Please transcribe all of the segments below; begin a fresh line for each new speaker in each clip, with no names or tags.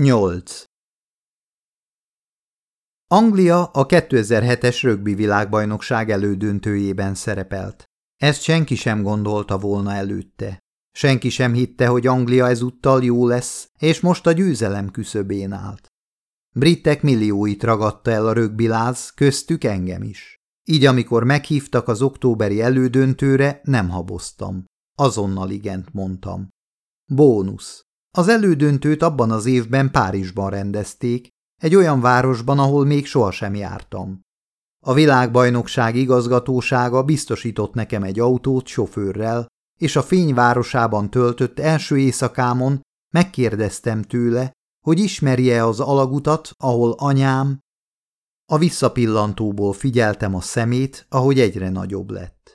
8. Anglia a 2007-es rögbi világbajnokság elődöntőjében szerepelt. Ezt senki sem gondolta volna előtte. Senki sem hitte, hogy Anglia ezúttal jó lesz, és most a győzelem küszöbén állt. Britek millióit ragadta el a rögbiláz, köztük engem is. Így amikor meghívtak az októberi elődöntőre, nem haboztam. Azonnal igent mondtam. Bónusz. Az elődöntőt abban az évben Párizsban rendezték, egy olyan városban, ahol még sohasem jártam. A világbajnokság igazgatósága biztosított nekem egy autót sofőrrel, és a fényvárosában töltött első éjszakámon megkérdeztem tőle, hogy ismerje az alagutat, ahol anyám... A visszapillantóból figyeltem a szemét, ahogy egyre nagyobb lett.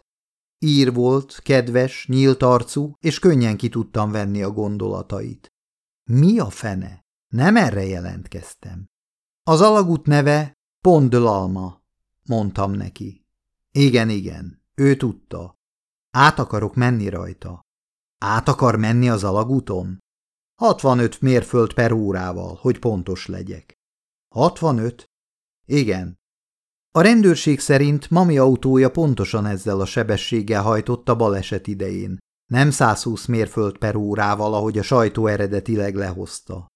Ír volt, kedves, nyílt arcú, és könnyen ki tudtam venni a gondolatait. Mi a fene? Nem erre jelentkeztem. Az alagút neve Pont de mondtam neki. Igen, igen, ő tudta. Át akarok menni rajta. Át akar menni az alagúton? 65 mérföld per órával, hogy pontos legyek. 65? Igen. A rendőrség szerint mami autója pontosan ezzel a sebességgel hajtott a baleset idején, nem 120 mérföld per órával, ahogy a sajtó eredetileg lehozta.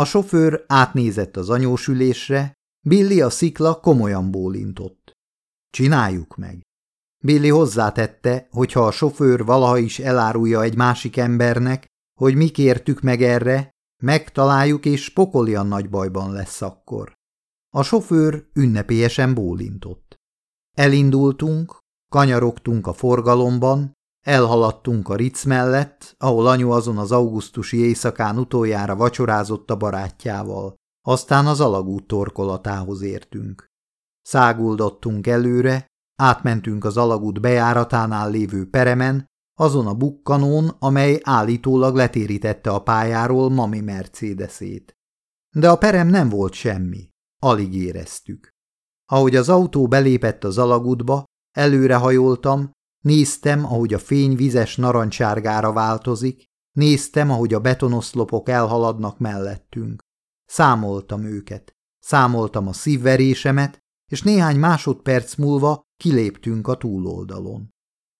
A sofőr átnézett az anyósülésre, Billy a szikla komolyan bólintott. Csináljuk meg. Billy hozzátette, hogy ha a sofőr valaha is elárulja egy másik embernek, hogy mi kértük meg erre, megtaláljuk és pokolian nagy bajban lesz akkor. A sofőr ünnepélyesen bólintott. Elindultunk, kanyarogtunk a forgalomban, Elhaladtunk a Ritz mellett, ahol anyu azon az augusztusi éjszakán utoljára vacsorázott a barátjával. Aztán az alagút torkolatához értünk. Száguldottunk előre, átmentünk az alagút bejáratánál lévő peremen, azon a bukkanón, amely állítólag letérítette a pályáról mami Mercedesét. De a perem nem volt semmi, alig éreztük. Ahogy az autó belépett az alagútba, előrehajoltam, Néztem, ahogy a fény vizes narancsárgára változik, néztem, ahogy a betonoszlopok elhaladnak mellettünk. Számoltam őket, számoltam a szívverésemet, és néhány másodperc múlva kiléptünk a túloldalon.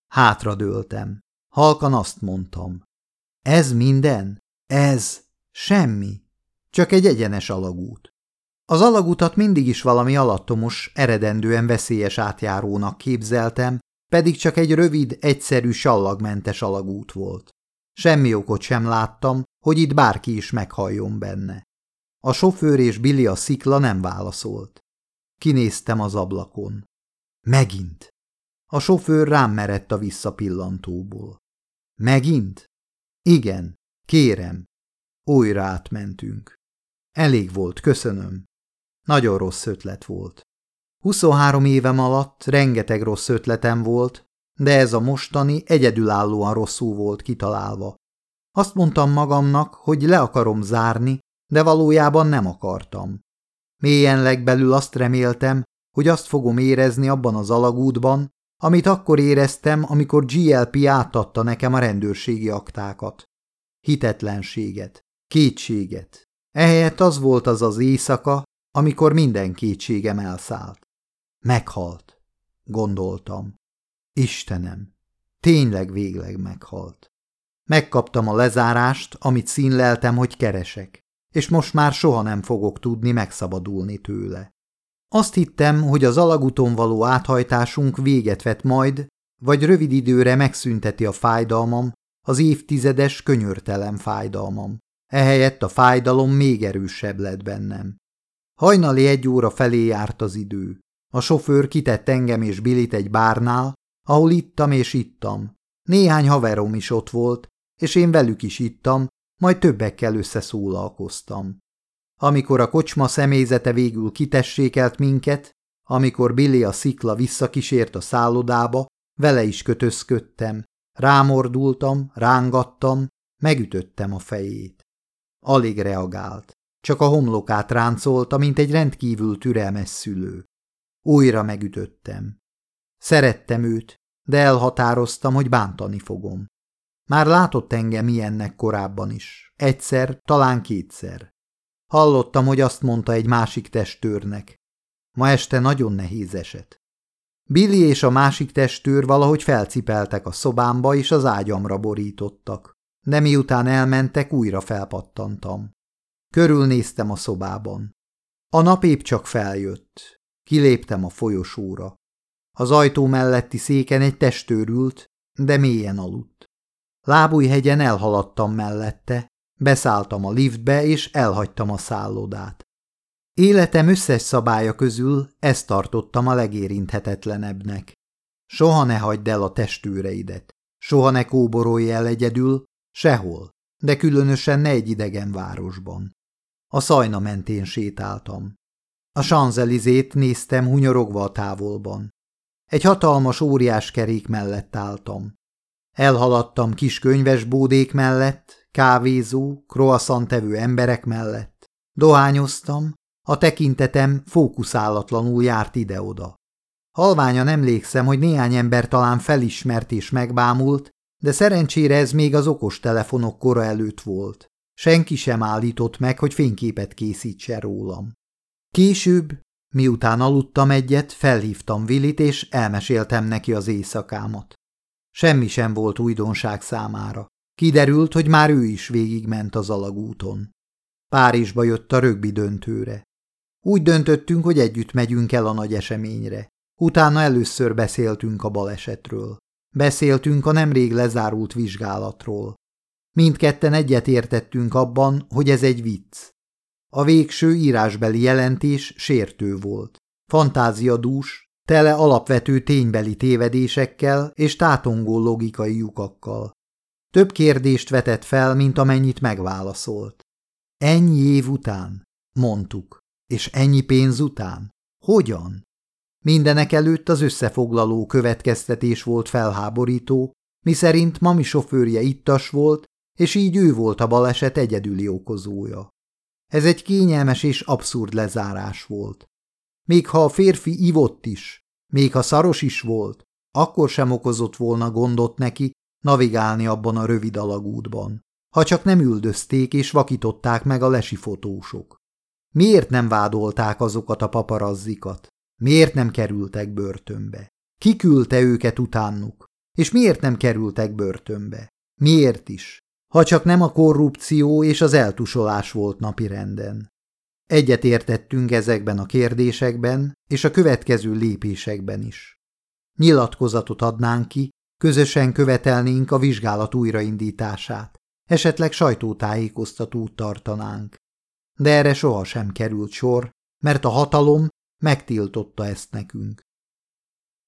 Hátradőltem. Halkan azt mondtam. Ez minden? Ez? Semmi. Csak egy egyenes alagút. Az alagutat mindig is valami alattomos, eredendően veszélyes átjárónak képzeltem, pedig csak egy rövid, egyszerű sallagmentes alagút volt. Semmi okot sem láttam, hogy itt bárki is meghalljon benne. A sofőr és Billy a szikla nem válaszolt. Kinéztem az ablakon. Megint. A sofőr rám merett a visszapillantóból. Megint? Igen, kérem. Újra átmentünk. Elég volt, köszönöm. Nagyon rossz ötlet volt. 23 évem alatt rengeteg rossz ötletem volt, de ez a mostani egyedülállóan rosszul volt kitalálva. Azt mondtam magamnak, hogy le akarom zárni, de valójában nem akartam. Mélyen legbelül azt reméltem, hogy azt fogom érezni abban az alagútban, amit akkor éreztem, amikor GLP átadta nekem a rendőrségi aktákat. Hitetlenséget, kétséget. Ehelyett az volt az az éjszaka, amikor minden kétségem elszállt. Meghalt, gondoltam. Istenem, tényleg végleg meghalt. Megkaptam a lezárást, amit színleltem, hogy keresek, és most már soha nem fogok tudni megszabadulni tőle. Azt hittem, hogy az alagúton való áthajtásunk véget vet majd, vagy rövid időre megszünteti a fájdalmam, az évtizedes könyörtelen fájdalmam. Ehelyett a fájdalom még erősebb lett bennem. Hajnali egy óra felé járt az idő. A sofőr kitett engem és Bilit egy bárnál, ahol ittam és ittam. Néhány haverom is ott volt, és én velük is ittam, majd többekkel összeszólalkoztam. Amikor a kocsma személyzete végül kitessékelt minket, amikor Billy a szikla visszakísért a szállodába, vele is kötözködtem, rámordultam, rángattam, megütöttem a fejét. Alig reagált, csak a homlokát ráncolta, mint egy rendkívül türelmes szülő. Újra megütöttem. Szerettem őt, de elhatároztam, hogy bántani fogom. Már látott engem ilyennek korábban is. Egyszer, talán kétszer. Hallottam, hogy azt mondta egy másik testőrnek. Ma este nagyon nehéz eset. Billy és a másik testőr valahogy felcipeltek a szobámba, és az ágyamra borítottak. De miután elmentek, újra felpattantam. Körülnéztem a szobában. A nap épp csak feljött. Kiléptem a folyosóra. Az ajtó melletti széken egy testőr ült, de mélyen aludt. Lábújhegyen elhaladtam mellette, beszálltam a liftbe, és elhagytam a szállodát. Életem összes szabálya közül ezt tartottam a legérinthetetlenebbnek. Soha ne hagyd el a testőreidet, soha ne kóborolj el egyedül, sehol, de különösen ne egy idegen városban. A szajna mentén sétáltam. A sanzelizét néztem hunyorogva a távolban. Egy hatalmas óriás kerék mellett álltam. Elhaladtam kis könyvesbódék mellett, kávézó, kroaszantevő emberek mellett. Dohányoztam, a tekintetem fókuszálatlanul járt ide-oda. Halványan emlékszem, hogy néhány ember talán felismert és megbámult, de szerencsére ez még az okos telefonok kora előtt volt. Senki sem állított meg, hogy fényképet készítse rólam. Később, miután aludtam egyet, felhívtam Willit, és elmeséltem neki az éjszakámat. Semmi sem volt újdonság számára. Kiderült, hogy már ő is végigment az alagúton. Párizsba jött a rögbi döntőre. Úgy döntöttünk, hogy együtt megyünk el a nagy eseményre. Utána először beszéltünk a balesetről. Beszéltünk a nemrég lezárult vizsgálatról. Mindketten egyet értettünk abban, hogy ez egy vicc. A végső írásbeli jelentés sértő volt. Fantáziadús, tele alapvető ténybeli tévedésekkel és tátongó logikai lyukakkal. Több kérdést vetett fel, mint amennyit megválaszolt. Ennyi év után? Mondtuk. És ennyi pénz után? Hogyan? Mindenek előtt az összefoglaló következtetés volt felháborító, miszerint mami sofőrje ittas volt, és így ő volt a baleset egyedüli okozója. Ez egy kényelmes és abszurd lezárás volt. Még ha a férfi ivott is, még ha szaros is volt, akkor sem okozott volna gondot neki navigálni abban a rövid alagútban, ha csak nem üldözték és vakították meg a lesi fotósok. Miért nem vádolták azokat a paparazzikat? Miért nem kerültek börtönbe? Ki küldte őket utánuk? És miért nem kerültek börtönbe? Miért is? Ha csak nem a korrupció és az eltusolás volt napirenden. Egyet értettünk ezekben a kérdésekben és a következő lépésekben is. Nyilatkozatot adnánk ki, közösen követelnénk a vizsgálat újraindítását, esetleg sajtótájékoztatót tartanánk de erre sohasem került sor, mert a hatalom megtiltotta ezt nekünk.